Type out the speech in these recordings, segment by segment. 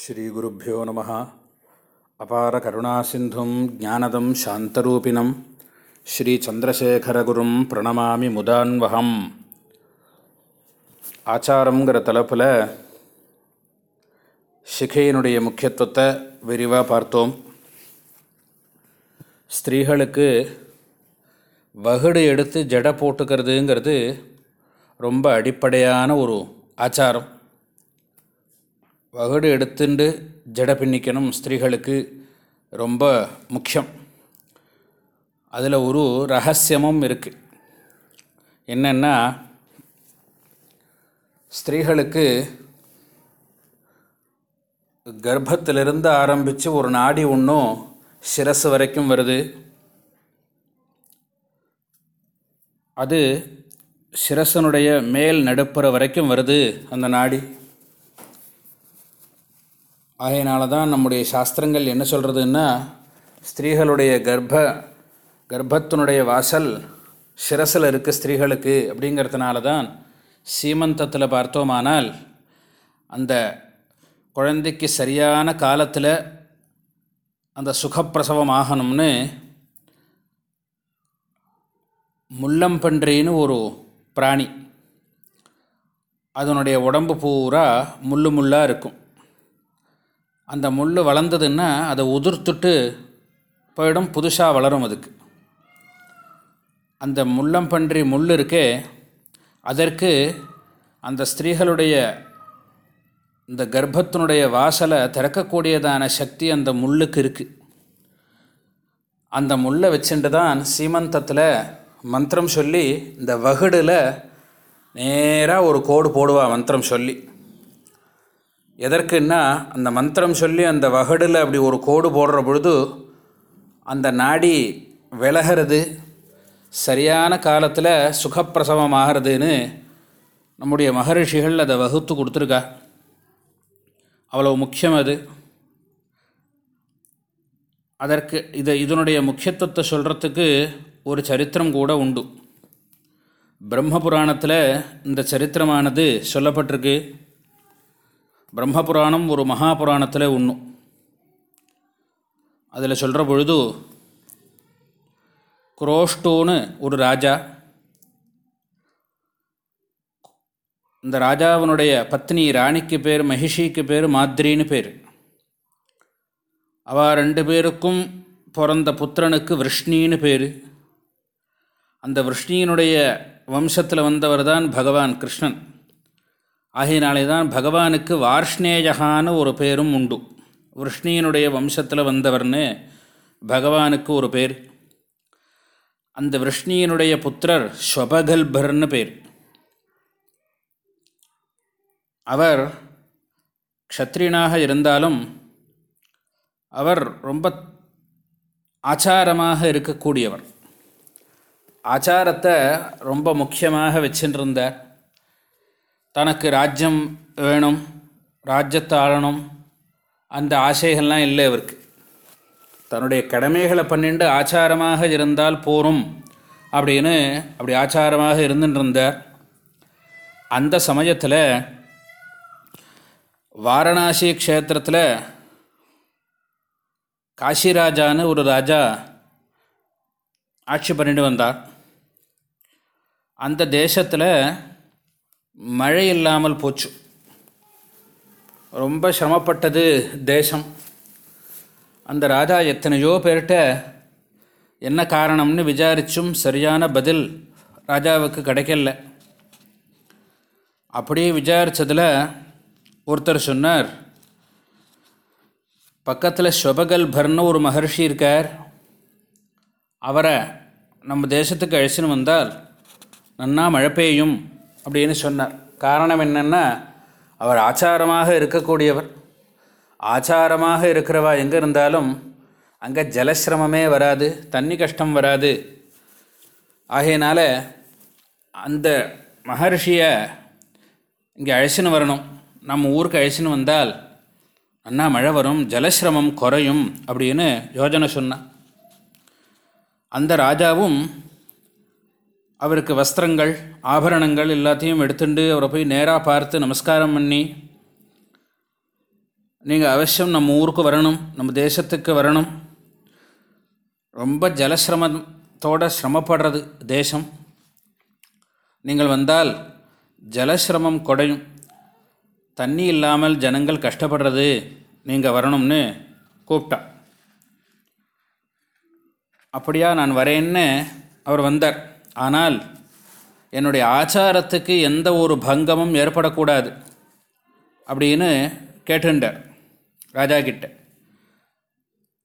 ஸ்ரீகுருப்போ நம அபார கருணாசிந்தும் ஜானதம் சாந்தரூபிணம். ஸ்ரீச்சந்திரசேகரகுரும் பிரணமாமி முதான்வகம் ஆச்சாரங்கிற தலைப்பில் சிகையினுடைய முக்கியத்துவத்தை விரிவாக பார்த்தோம். ஸ்திரீகளுக்கு வகுடு எடுத்து ஜடை போட்டுக்கிறதுங்கிறது ரொம்ப அடிப்படையான ஒரு ஆச்சாரம். வகுடு எடுத்துண்டு ஜடை பின்னிக்கணும் ஸ்திரீகளுக்கு ரொம்ப முக்கியம். அதில் ஒரு ரகசியமும் இருக்குது என்னென்னா ஸ்திரீகளுக்கு கர்ப்பத்திலிருந்து ஆரம்பித்து ஒரு நாடி ஒன்றும் சிரசு வரைக்கும் வருது. அது சிரசனுடைய மேல் நடுப்புற வரைக்கும் வருது அந்த நாடி. ஆகையினால தான் நம்முடைய சாஸ்திரங்கள் என்ன சொல்கிறதுன்னா ஸ்திரீகளுடைய கர்ப்ப கர்ப்பத்தினுடைய வாசல் சிரசில் இருக்குது ஸ்திரீகளுக்கு அப்படிங்கிறதுனால தான் சீமந்தத்தில் பார்த்தோமானால் அந்த குழந்தைக்கு சரியான காலத்தில் அந்த சுகப்பிரசவம் ஆகணும்னு முள்ளம்பன்றின்னு ஒரு பிராணி. அதனுடைய உடம்பு பூரா முள்ளு முள்ளாக இருக்கும். அந்த முள் வளர்ந்ததுன்னா அதை உதிர்த்துட்டு போயிடும் புதுசாக வளரும் அதுக்கு. அந்த முள்ளம்பன்றி முள் இருக்கே அதற்கு அந்த ஸ்திரீகளுடைய இந்த கர்ப்பத்தினுடைய வாசலை திறக்கக்கூடியதான சக்தி அந்த முள்ளுக்கு இருக்குது அந்த முள்ளை வச்சுட்டு தான் சீமந்தத்தில் மந்திரம் சொல்லி இந்த வகுடில் நேராக ஒரு கோடு போடுவா மந்திரம் சொல்லி. எதற்குன்னா அந்த மந்திரம் சொல்லி அந்த வகடில் அப்படி ஒரு கோடு போடுற பொழுது அந்த நாடி விலகிறது சரியான காலத்தில் சுகப்பிரசவம் ஆகிறதுன்னு நம்முடைய மகரிஷிகள் அதை வகுத்து கொடுத்துருக்கா. அவ்வளோ முக்கியம் அது. அதற்கு இதை இதனுடைய முக்கியத்துவத்தை சொல்கிறதுக்கு ஒரு சரித்திரம் கூட உண்டு. பிரம்ம புராணத்தில் இந்த சரித்திரமானது சொல்லப்பட்டிருக்கு. பிரம்மபுராணம் ஒரு மகாபுராணத்தில் ஒன்று அதில் சொல்கிற பொழுது குரோஷ்டோன்னு ஒரு ராஜா இந்த ராஜாவினுடைய பத்னி ராணிக்கு பேர் மகிஷிக்கு பேர் மாத்ரின்னு பேர். அவள் ரெண்டு பேருக்கும் பிறந்த புத்திரனுக்கு விருஷ்ணின்னு பேர். அந்த விருஷ்ணியினுடைய வம்சத்தில் வந்தவர் தான் பகவான் கிருஷ்ணன். ஆகையினாலே தான் பகவானுக்கு வார்ஷ்ணேயகான்னு ஒரு பேரும் உண்டு. விருஷ்ணியினுடைய வம்சத்தில் வந்தவர்னு பகவானுக்கு ஒரு பேர். அந்த விருஷ்ணியினுடைய புத்திரர் ஸ்வபகல்பர்னு பேர். அவர் க்ஷத்ரியனாக இருந்தாலும் அவர் ரொம்ப ஆச்சாரமாக இருக்கக்கூடியவர். ஆச்சாரத்தை ரொம்ப முக்கியமாக வச்சுருந்தார் தனக்கு ராஜ்யம் வேணும் ராஜ்யத்தை ஆளணும் அந்த ஆசைகள்லாம் இல்லை அவருக்கு. தன்னுடைய கடமைகளை பண்ணிட்டு ஆச்சாரமாக இருந்தால் போரும் அப்படின்னு அப்படி ஆச்சாரமாக இருந்துருந்தார் அந்த சமயத்தில் வாரணாசி க்ஷேத்திரத்தில் காசிராஜான்னு ஒரு ராஜா ஆட்சி பண்ணிட்டு வந்தார். அந்த தேசத்தில் மழை இல்லாமல் போச்சு. ரொம்ப சிரமப்பட்டது தேசம். அந்த ராஜா எத்தனையோ பேர்கிட்ட என்ன காரணம்னு விசாரிச்சும் சரியான பதில் ராஜாவுக்கு கிடைக்கல. அப்படியே விசாரித்ததில் ஒருத்தர் சொன்னார் பக்கத்தில் ஸ்வபகல்பர்னு ஒரு மகர்ஷி இருக்கார். அவரை நம்ம தேசத்துக்கு அழைச்சின்னு வந்தால் நன்னா மழை பெய்யும். அப்படின்னு சொன்னார். காரணம் என்னென்னா அவர் ஆச்சாரமாக இருக்கக்கூடியவர். ஆச்சாரமாக இருக்கிறவா எங்கே இருந்தாலும் அங்கே ஜலசிரமமே வராது தண்ணி கஷ்டம் வராது. ஆகையினால அந்த மகர்ஷியை இங்கே அழைச்சின்னு வரணும். நம்ம ஊருக்கு அழைச்சின்னு வந்தால் அண்ணா மழை வரும் ஜலசிரமம் குறையும் அப்படின்னு யோஜனை சொன்னான் அந்த ராஜாவும் அவருக்கு வஸ்திரங்கள் ஆபரணங்கள் எல்லாத்தையும் எடுத்துட்டு அவரை போய் நேராக பார்த்து நமஸ்காரம் பண்ணி நீங்கள் அவசியம் நம்ம ஊருக்கு வரணும் நம்ம தேசத்துக்கு வரணும். ரொம்ப ஜலசிரமத்தோடு சிரமப்படுறது தேசம். நீங்கள் வந்தால் ஜலசிரமம் குறையும் தண்ணி இல்லாமல் ஜனங்கள் கஷ்டப்படுறது நீங்கள் வரணும்னு கூப்பிட்டா. அப்படியா நான் வரேன்னு அவர் வந்தார். ஆனால் என்னுடைய ஆச்சாரத்துக்கு எந்த ஒரு பங்கமும் ஏற்படக்கூடாது அப்படின்னு கேட்டுண்டார் ராஜா கிட்ட.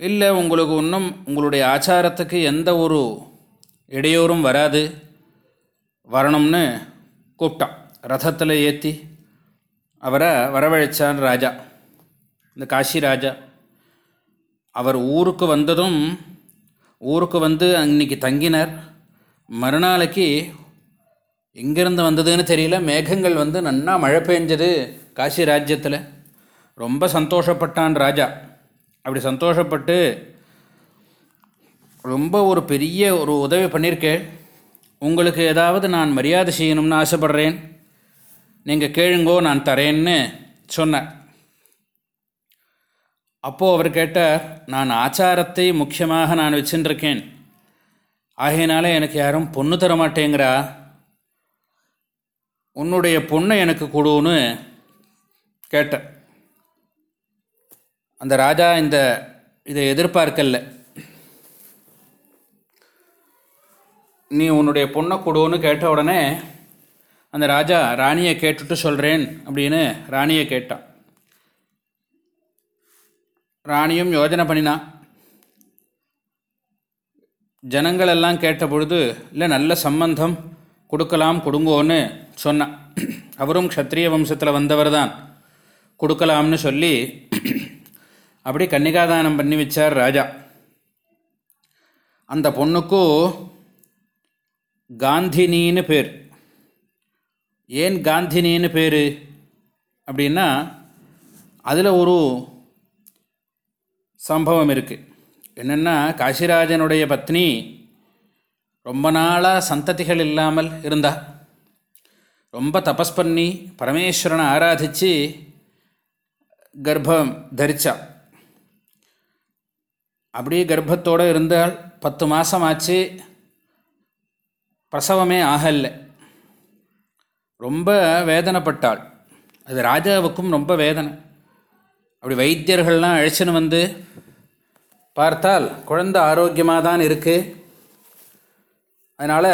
இல்லை உங்களுக்கு இன்னும் உங்களுடைய ஆச்சாரத்துக்கு எந்த ஒரு இடையூறும் வராது. வரணும்னு கூப்பிட்டான். ரதத்தில் ஏற்றி அவரை வரவழைச்சான் ராஜா. இந்த காஷி ராஜா அவர் ஊருக்கு வந்ததும் ஊருக்கு வந்து அன்னைக்கு தங்கினார். மறுநாளைக்கு எங்கேருந்து வந்ததுன்னு தெரியல. மேகங்கள் வந்து நன்னா மழை பெஞ்சது காசி ராஜ்யத்தில். ரொம்ப சந்தோஷப்பட்டான் ராஜா. அப்படி சந்தோஷப்பட்டு ரொம்ப ஒரு பெரிய ஒரு உதவி பண்ணியிருக்கேன் உங்களுக்கு ஏதாவது நான் மரியாதை செய்யணும்னு ஆசைப்பட்றேன். நீங்கள் கேளுங்கோ நான் தரேன்னு சொன்னேன் அப்போது அவர் கேட்டார் நான் ஆச்சாரத்தை முக்கியமாக நான் வச்சுருக்கேன் ஆகையினால எனக்கு யாரும் பொண்ணு தர மாட்டேங்கிறா. உன்னுடைய பொண்ணை எனக்கு கொடுன்னு கேட்டேன். அந்த ராஜா இந்த இதை எதிர்பார்க்கல. நீ உன்னுடைய பொண்ணை கொடுன்னு கேட்ட உடனே அந்த ராஜா ராணியை கேட்டுட்டு சொல்கிறேன் அப்படின்னு ராணியை கேட்டான். ராணியும் யோஜனை பண்ணினான். ஜனங்களெல்லாம் கேட்ட பொழுது இல்லை நல்ல சம்பந்தம் கொடுக்கலாம் கொடுங்கோன்னு சொன்னான். அவரும் க்ஷத்ரிய வம்சத்தில் வந்தவர் தான் கொடுக்கலாம்னு சொல்லி அப்படி கன்னிகாதானம் பண்ணி வச்சார் ராஜா. அந்த பொண்ணுக்கும் காந்தினின்னு பேர். ஏன் காந்தினின்னு பேர்? அப்படின்னா அதில் ஒரு சம்பவம் இருக்குது என்னென்னா காசிராஜனுடைய பத்னி ரொம்ப நாளாக சந்ததிகள் இல்லாமல் இருந்தா. ரொம்ப தபஸ் பண்ணி பரமேஸ்வரனை ஆராதித்து கர்ப்பம் தரித்தா அப்படியே கர்ப்பத்தோடு இருந்தால் பத்து மாதம் ஆச்சு பிரசவமே ஆகலை ரொம்ப வேதனைப்பட்டாள். அது ராஜாவுக்கும் ரொம்ப வேதனை. அப்படி வைத்தியர்கள்லாம் அழைச்சின்னு வந்து பார்த்தால் குழந்தை ஆரோக்கியமாக தான் இருக்குது அதனால்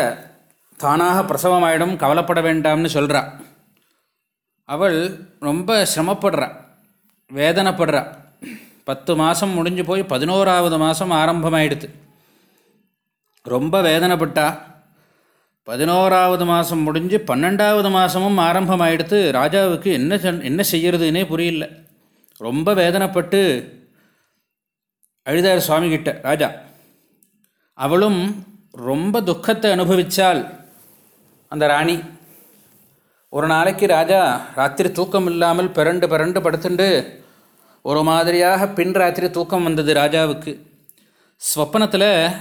தானாக பிரசவமாயிடும் கவலைப்பட வேண்டாம்னு சொல்கிறா அவள் ரொம்ப சிரமப்படுறா வேதனைப்படுறா. பத்து மாதம் முடிஞ்சு போய் பதினோராவது மாதம் ஆரம்பமாயிடுது. ரொம்ப வேதனைப்பட்டா. பதினோராவது மாதம் முடிஞ்சு பன்னெண்டாவது மாதமும் ஆரம்பமாயிடுத்து ராஜாவுக்கு என்ன என்ன செய்கிறதுனே புரியல. ரொம்ப வேதனைப்பட்டு அழுதார் சுவாமிகிட்ட ராஜா. அவளும் ரொம்ப துக்கத்தை அனுபவித்தாள் அந்த ராணி. ஒரு நாளைக்கு ராஜா ராத்திரி தூக்கம் இல்லாமல் பிறண்டு பிறண்டு படுத்துண்டு ஒரு மாதிரியாக பின் ராத்திரி தூக்கம் வந்தது ராஜாவுக்கு. ஸ்வப்னத்தில்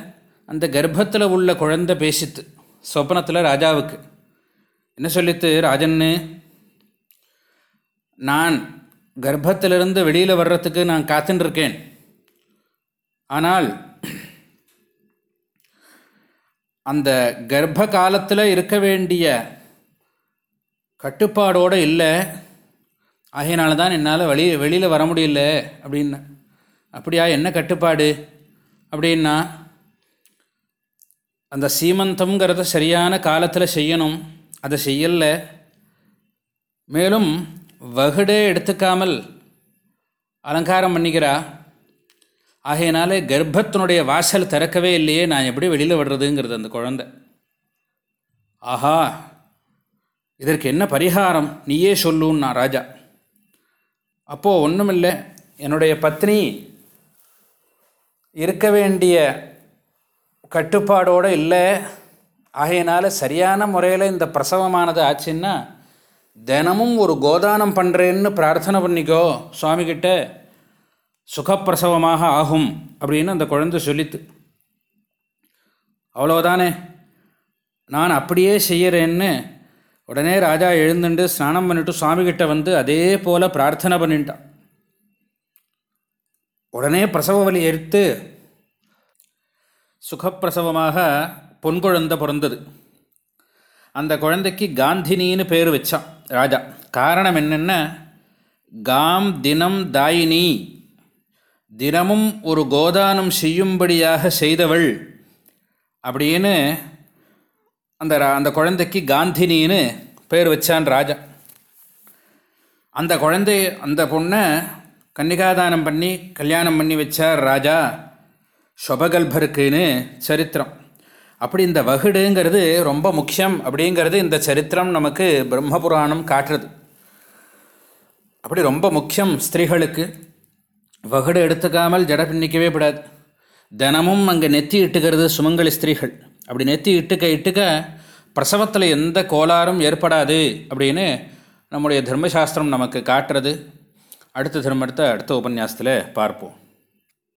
அந்த கர்ப்பத்தில் உள்ள குழந்தை பேசித்து ஸ்வப்னத்தில் ராஜாவுக்கு. என்ன சொல்லித்து ராஜன்னு நான் கர்ப்பத்திலிருந்து வெளியில் வர்றதுக்கு நான் காத்துட்டுருக்கேன் ஆனால் அந்த கர்ப்ப காலத்தில் இருக்க வேண்டிய கட்டுப்பாடோடு இல்லை. ஆகையினால தான் என்னால் வெளி வெளியில் வர முடியல. அப்படின்னு அப்படியா என்ன கட்டுப்பாடு? அப்படின்னா அந்த சீமந்தம்ங்கிறத சரியான காலத்தில் செய்யணும். அதை செய்யலை. மேலும் வகுடே எடுத்துக்காமல் அலங்காரம் பண்ணிக்கிறா. ஆகையினால கர்ப்பத்தினுடைய வாசல் திறக்கவே இல்லையே நான் எப்படி வெளியில் விடுறதுங்கிறது அந்த குழந்தை. ஆஹா இதற்கு என்ன பரிகாரம்? நீயே சொல்லுன்னா ராஜா. அப்போது ஒன்றுமில்லை என்னுடைய பத்னி இருக்க வேண்டிய கட்டுப்பாடோடு இல்லை. ஆகையினால சரியான முறையில் இந்த பிரசவமானது ஆச்சுன்னா தினமும் ஒரு கோதானம் பண்ணுறேன்னு பிரார்த்தனை பண்ணிக்கோ சுவாமிகிட்ட. சுகப்பிரசவமாக ஆகும் அப்படின்னு அந்த குழந்தை சொல்லித்து அவ்வளோதானே நான் அப்படியே செய்கிறேன்னு உடனே ராஜா எழுந்துண்டு ஸ்நானம் பண்ணிட்டு சுவாமிகிட்ட வந்து அதே போல் பிரார்த்தனை பண்ணிட்டான். உடனே பிரசவ வலி எடுத்து சுகப்பிரசவமாக பொன் குழந்தை பிறந்தது. அந்த குழந்தைக்கு காந்தினின்னு பேர் வச்சான் ராஜா. காரணம் என்னென்ன? காம் தினம் தாயினி. தினமும் ஒரு கோதானம் செய்யும்படியாக செய்தவள் அப்படின்னு அந்த அந்த குழந்தைக்கு காந்தினின்னு பேர் வச்சான் ராஜா. அந்த குழந்தை அந்த பொண்ணை கன்னிகாதானம் பண்ணி கல்யாணம் பண்ணி வச்சார் ராஜா ஸ்வபகல்பருக்குன்னு சரித்திரம். அப்படி இந்த வகுடுங்கிறது ரொம்ப முக்கியம் அப்படிங்கிறது இந்த சரித்திரம் நமக்கு பிரம்மபுராணம் காட்டுறது. அப்படி ரொம்ப முக்கியம் ஸ்திரீகளுக்கு. வகுடு எடுத்துக்காமல் ஜட பின்னிக்கவே விடாது தினமும் அங்கே நெத்தி இட்டுக்கிறது சுமங்கலி ஸ்திரீகள். அப்படி நெத்தி இட்டுக்க இட்டுக்க பிரசவத்தில் எந்த கோளாறும் ஏற்படாது அப்படின்னு நம்முடைய தர்மசாஸ்திரம் நமக்கு காட்டுறது. அடுத்த தர்மத்தை அடுத்த உபன்யாசத்தில் பார்ப்போம்.